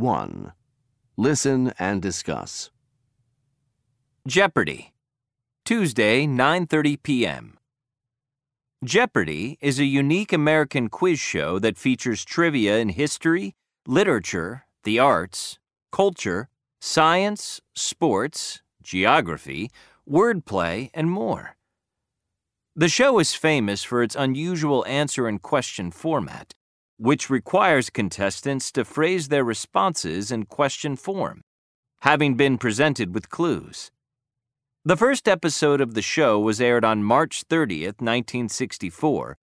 1. Listen and discuss. Jeopardy! Tuesday, 9:30 p.m. Jeopardy is a unique American quiz show that features trivia in history, literature, the arts, culture, science, sports, geography, wordplay, and more. The show is famous for its unusual answer and question format, which requires contestants to phrase their responses in question form, having been presented with clues. The first episode of the show was aired on March 30th, 1964,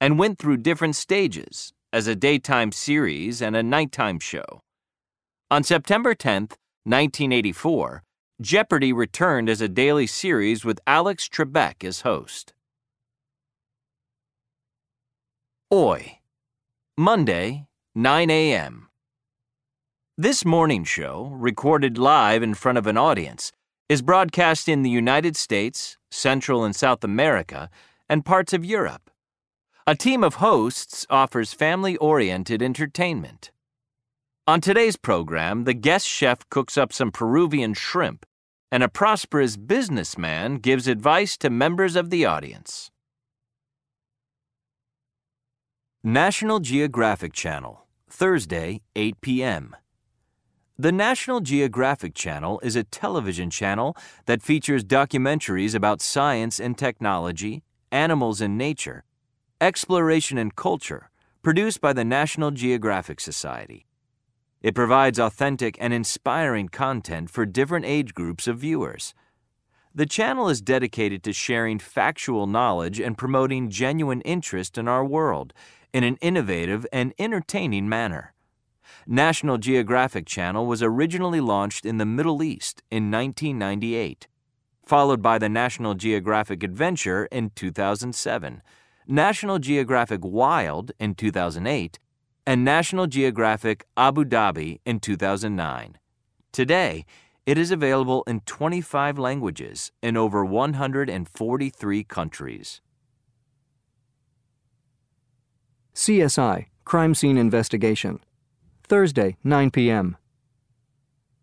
and went through different stages as a daytime series and a nighttime show. On September 10th, 1984, Jeopardy returned as a daily series with Alex Trebek as host. Oi. Monday, 9 a.m. This morning show, recorded live in front of an audience, is broadcast in the United States, Central and South America, and parts of Europe. A team of hosts offers family oriented entertainment. On today's program, the guest chef cooks up some Peruvian shrimp, and a prosperous businessman gives advice to members of the audience. National Geographic Channel, Thursday, 8 p.m. The National Geographic Channel is a television channel that features documentaries about science and technology, animals and nature, exploration and culture, produced by the National Geographic Society. It provides authentic and inspiring content for different age groups of viewers. The channel is dedicated to sharing factual knowledge and promoting genuine interest in our world in an innovative and entertaining manner. National Geographic Channel was originally launched in the Middle East in 1998, followed by the National Geographic Adventure in 2007, National Geographic Wild in 2008, and National Geographic Abu Dhabi in 2009. Today, it is available in 25 languages in over 143 countries. CSI Crime Scene Investigation Thursday, 9 p.m.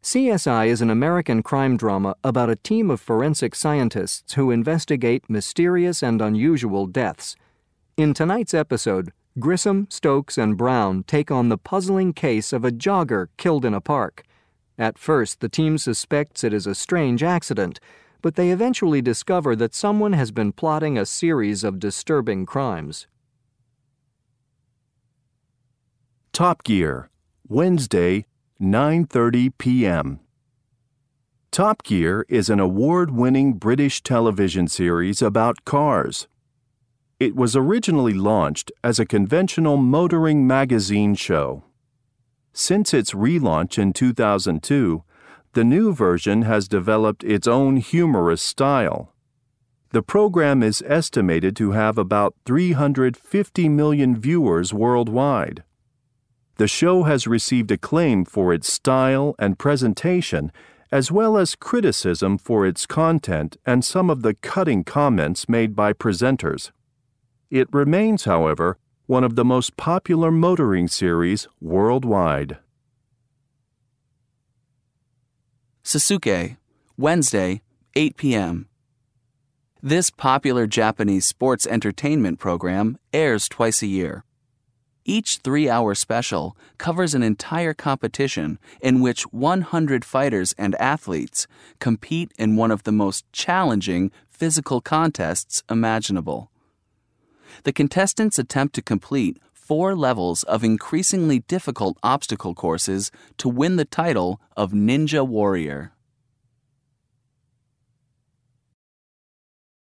CSI is an American crime drama about a team of forensic scientists who investigate mysterious and unusual deaths. In tonight's episode, Grissom, Stokes, and Brown take on the puzzling case of a jogger killed in a park. At first, the team suspects it is a strange accident, but they eventually discover that someone has been plotting a series of disturbing crimes. Top Gear Wednesday, 9:30 p.m. Top Gear is an award-winning British television series about cars. It was originally launched as a conventional motoring magazine show. Since its relaunch in 2002, the new version has developed its own humorous style. The program is estimated to have about 350 million viewers worldwide. The show has received acclaim for its style and presentation, as well as criticism for its content and some of the cutting comments made by presenters. It remains, however, one of the most popular motoring series worldwide. Sasuke, Wednesday, 8 p.m. This popular Japanese sports entertainment program airs twice a year. Each three hour special covers an entire competition in which 100 fighters and athletes compete in one of the most challenging physical contests imaginable. The contestants attempt to complete four levels of increasingly difficult obstacle courses to win the title of Ninja Warrior.